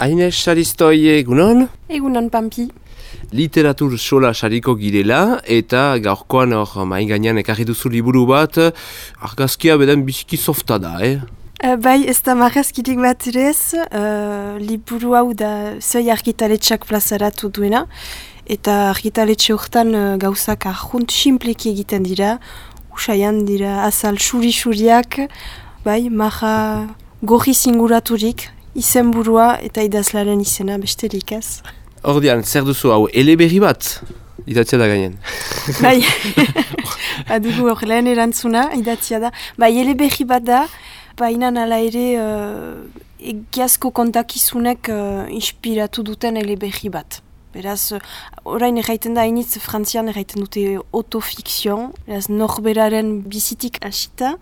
Aines Saristoi egunon? Egunon Pampi. Literatur sola sariko girela eta gaurkoan hor main gainean ekarri duzu liburu bat argazkia beden biziki softa da, eh? Uh, bai, ez da marrazkitik bat irez, uh, liburu hau da zei argitaletxak plazaratu duena eta argitaletxe horretan uh, gauzak ahunt simpleki egiten dira usaian dira azal suri-suriak bai, maha gorri zinguraturik izenburua eta idazlaren izena besterik ez. Ordian, zer duzu hau, eleberri bat idatzia da gainen. Bai, adugu hor lehen erantzuna idatzia da. Bai, eleberri bat da, baina nala ere uh, egiazko kontakizunek uh, inspiratu duten eleberri bat. Beraz, orain erraiten da hainitz, frantzian erraiten dute autofikzion, beraz, norberaren bizitik hasita,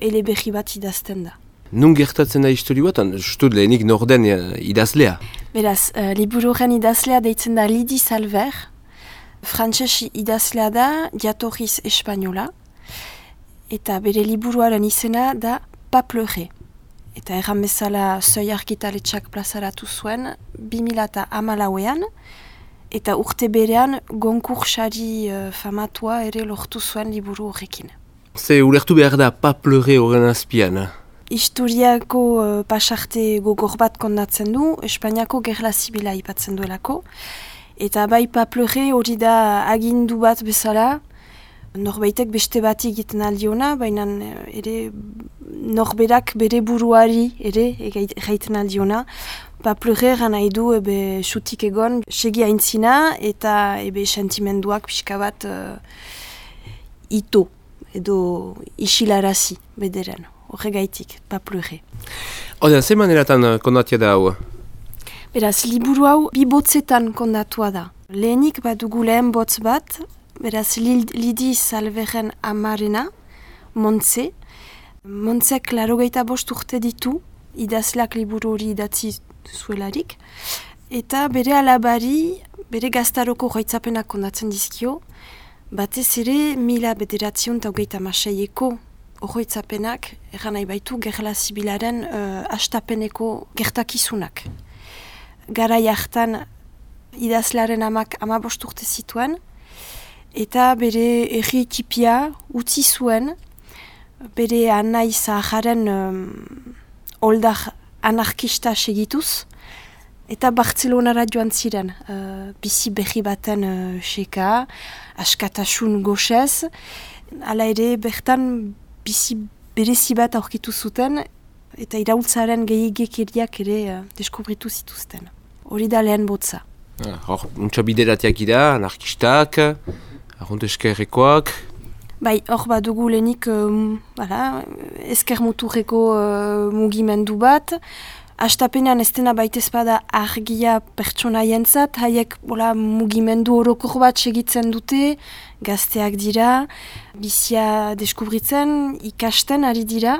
eleberri bat idazten da. Nun gertatzen da histori bat, justu lehenik norden uh, idazlea? Beraz, uh, liburu idazlea deitzen da Lidi Salver, frantses idazlea da, diatorriz espainola, eta bere liburuaren izena da Papleure. Eta erran bezala zoi arkitaletxak plazaratu zuen, 2000 amalauean, eta urte berean gonkursari uh, famatua ere lortu zuen liburu horrekin. Ze ulertu behar da Papleure horren azpian? Historiako uh, pasarte gogor bat kondatzen du, Espainiako gerla zibila ipatzen duelako. Eta bai papleure hori da agindu bat bezala, norbaitek beste bat egiten aldiona, baina eh, ere norberak bere buruari ere egiten aldiona. Papleure gana du ebe sutik egon, segi haintzina eta ebe sentimenduak pixka bat uh, ito edo isilarazi bederen horregaitik, pa pleure. Oda, ze maneratan uh, kondatia da hau? Beraz, liburu hau bi botzetan kondatua da. Lehenik bat dugu lehen botz bat, beraz, lidi salveren amarena, Montze. Montzek larogeita bost urte ditu, idazleak liburu hori idatzi zuelarik. Eta bere alabari, bere gaztaroko gaitzapenak kondatzen dizkio, batez ere mila bederatzion eta hogeita maseieko Ohoitzapenak, egan nahi baitu, gerla zibilaren uh, astapeneko gertakizunak. Gara jartan idazlearen amak amabosturte zituen, eta bere erri ekipia utzi zuen, bere anai zaharen um, oldar anarkista segituz, eta Bartzelonara joan ziren, uh, bizi berri baten uh, seka, askatasun goxez, Hala ere, bertan bizi berezi bat aurkitu zuten eta iraultzaren gehiagekeriak ere uh, deskubritu zituzten. Hori da lehen botza. Ah, hor, untsa bideratiak ida, anarkistak, arrunt eskerrekoak. Bai, hor bat dugu lehenik uh, esker muturreko uh, mugimendu bat, Astapenean ez dena baitez bada argia pertsona jentzat, haiek bola, mugimendu horokor bat segitzen dute, gazteak dira, bizia deskubritzen, ikasten ari dira,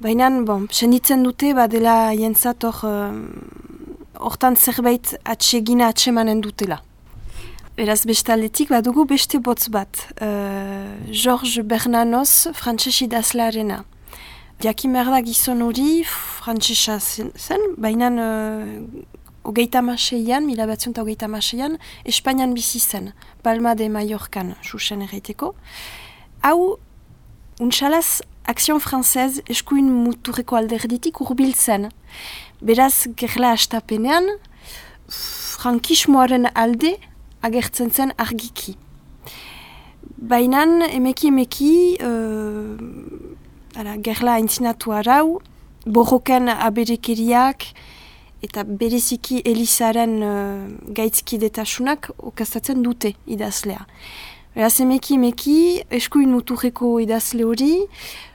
baina, bon, senditzen dute, badela jentzat hor, hortan zerbait atsegina atsemanen dutela. Beraz bestaldetik badugu beste botz bat, uh, George Bernanos, frantses idazlarena. Jakin behar da gizon hori, frantzesa zen, baina uh, hogeita maseian, mila batzion eta hogeita maseian, Espainian bizi zen, Palma de Mallorcan, susen erraiteko. Hau, untxalaz, akzion frantzez eskuin muturreko alderditik urbiltzen. Beraz, gerla astapenean, frankismoaren alde agertzen zen argiki. Baina, emeki emeki, uh, Ara, gerla haintzinatu arau, borroken aberekeriak eta bereziki Elizaren uh, gaitzkidetasunak okazatzen dute idazlea. Beraz, emeki emeki, eskuin muturreko idazle hori,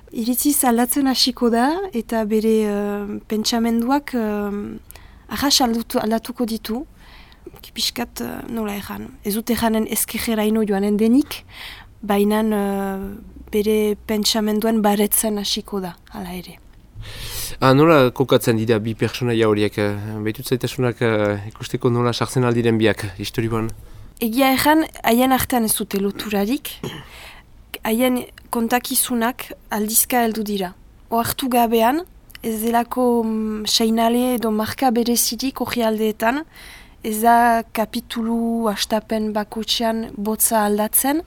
iritzi aldatzen hasiko da eta bere uh, pentsamenduak uh, ahas aldatuko ditu. Kipiskat uh, nola erran. Ez dut erranen ezkejera ino joanen denik, baina bere pentsamenduen baretzen hasiko da, hala ere. Ah, nola kokatzen dira bi personaia horiek? Eh, Behitut zaitasunak uh, ikusteko nola sartzen aldiren biak, historikoan? Egia ezan, haien artean ez dute loturarik, haien kontakizunak aldizka heldu dira. Oartu gabean, ez delako mm, seinale edo marka berezirik hori aldeetan, ez da kapitulu astapen bakotxean botza aldatzen.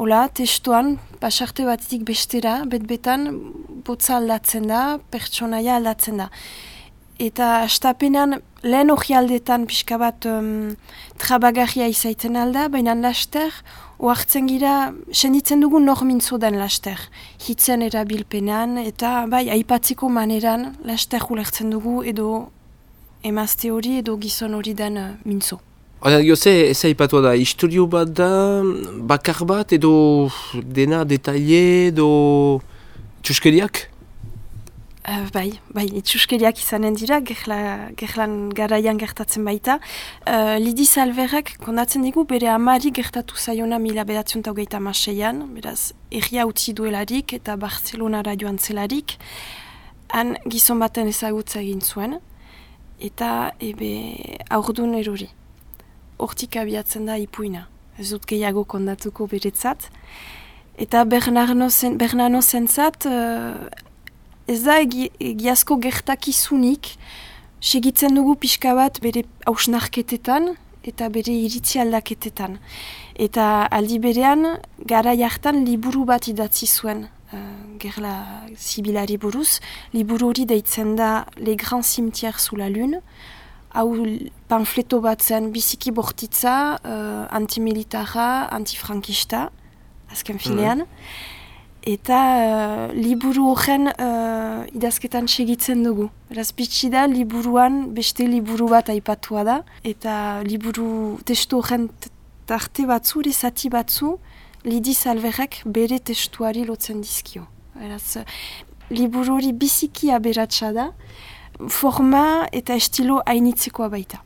Ola, testuan, pasarte batetik bestera, betbetan, botza aldatzen da, pertsonaia aldatzen da. Eta astapenean, lehen hori aldeetan pixka bat um, trabagarria izaiten alda, baina laster, oartzen gira, senditzen dugu nor mintzo den laster. Hitzen erabilpenean, eta bai, aipatziko maneran, laster ulertzen dugu, edo emazte hori edo gizon hori den uh, mintzo. Hora, ze, ez aipatu da, historio bat da, bakar bat edo dena detaile edo txuskeriak? Uh, bai, bai, itxuskeriak izanen dira, gerla, gerlan garaian gertatzen baita. Uh, Lidi Salverrek kondatzen digu bere amari gertatu zaiona mila bedatzen hogeita maseian, beraz, erria utzi duelarik eta Barcelonara joan zelarik, han gizon baten ezagutza egin zuen, eta ebe aurdun erori hortik abiatzen da ipuina. Ez dut gehiago kondatuko beretzat. Eta Bernarno, zen, Bernarno zentzat, uh, ez da egiazko gertakizunik, segitzen dugu pixka bat bere hausnarketetan eta bere iritzi aldaketetan. Eta aldi berean, gara jartan liburu bat idatzi zuen, uh, gerla zibilari buruz. Liburu hori deitzen da Le Grand Cimetière sous la Lune, hau panfleto bat zen biziki bortitza, uh, antimilitarra, antifrankista, azken finean. Eta uh, liburu horren uh, idazketan segitzen dugu. Eraz bitxi da, liburuan beste liburu bat aipatua da. Eta liburu testu horren tarte batzu, zati batzu, Lidi Salverrek bere testuari lotzen dizkio. Eraz, liburu hori biziki aberatsa da forma eta estilo hainitzekoa baita.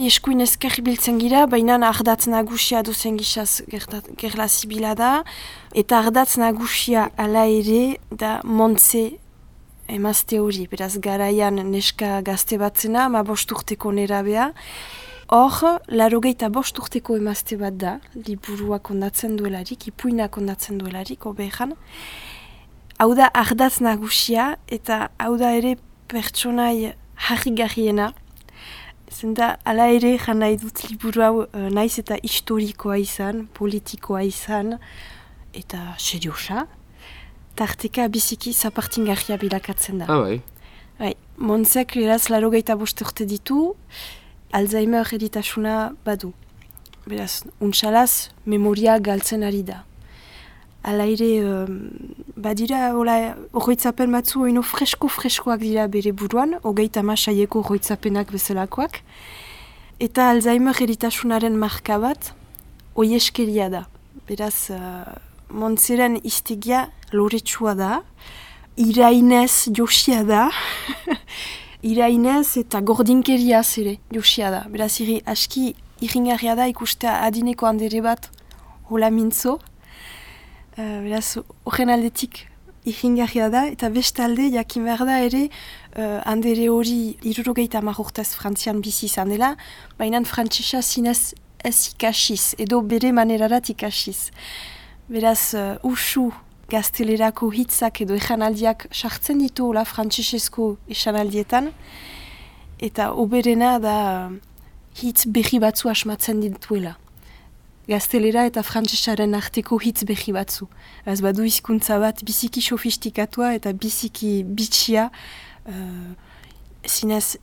Eskuin ezker biltzen gira, baina ardatz nagusia duzen gizaz gerla zibila da, eta ardatz nagusia ala ere da montze emazte hori, beraz garaian neska gazte batzena, ma bosturteko nera beha. Hor, larogeita bosturteko emazte bat da, liburua kondatzen duelarik, ipuina kondatzen duelarik, obehan. Hau da ardatz nagusia, eta hau da ere pertsonai harri garriena. Zenta, ala ere, jan nahi dut liburu hau uh, naiz eta historikoa izan, politikoa izan, eta seriosa. Tarteka biziki zapartin garria bilakatzen da. Ah, bai. Bai, Montzek eraz laro gaita urte ditu, Alzheimer editasuna badu. Beraz, untxalaz, memoria galtzen ari da. Ala ere, um, badira, horretzapen batzu oino fresko-freskoak dira bere buruan, hogeita masaieko horretzapenak bezalakoak. Eta Alzheimer eritasunaren marka bat, oi eskeria da. Beraz, uh, montzeren iztegia loretsua da, irainez josia da, irainez eta gordinkeria zere josia da. Beraz, iri, aski iringarria da ikustea adineko handere bat hola mintzo, Uh, beraz, horren aldetik ikingarria da, eta beste alde, jakin behar da ere, uh, handere hori irurogeita marrurtez frantzian bizi izan dela, baina frantzisa zinez ez ikasiz, edo bere manerarat ikasiz. Beraz, uh, usu gaztelerako hitzak edo ejanaldiak sartzen ditu la frantzisezko esanaldietan, eta oberena da hitz berri batzu asmatzen dituela gaztelera eta frantzesaren arteko hitz behi batzu. Ez badu hizkuntza bat biziki sofistikatua eta biziki bitxia uh, zinez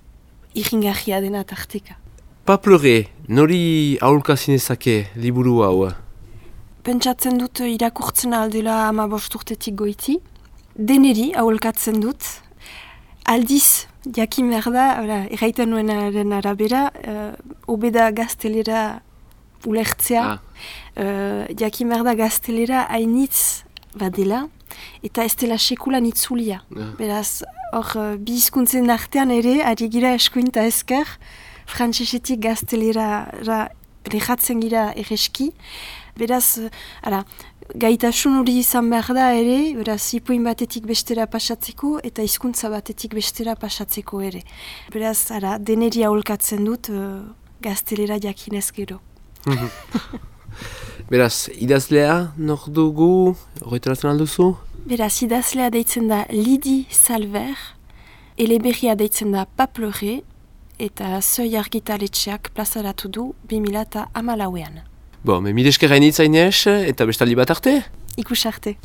iringarria dena tarteka. Paplore, nori aurka zinezake liburu hau? Pentsatzen dut irakurtzen aldela ama bosturtetik goiti. Deneri aholkatzen dut. Aldiz, jakin behar da, erraiten nuenaren arabera, uh, obeda gaztelera ulertzea, ah. uh, jakin behar da gaztelera hainitz badela, eta ez dela sekulan itzulia. Ah. Beraz, hor, uh, bi izkuntzen artean ere, ari gira eskuinta ezker, frantzesetik gaztelera lehatzen gira erreski, beraz, uh, ara, gaitasun hori izan behar da ere, beraz, ipuin batetik bestera pasatzeko, eta hizkuntza batetik bestera pasatzeko ere. Beraz, ara, deneri aholkatzen dut, uh, gaztelera jakinez gero. Beraz, idazlea, nor dugu, horretaratzen alduzu? Beraz, idazlea deitzen da Lidi Salver, eleberria deitzen da Paplore, eta zoi argitaletxeak plazaratu du 2000 eta amalauean. Bo, me mire eskerra eta bestaldi bat arte? Ikus arte.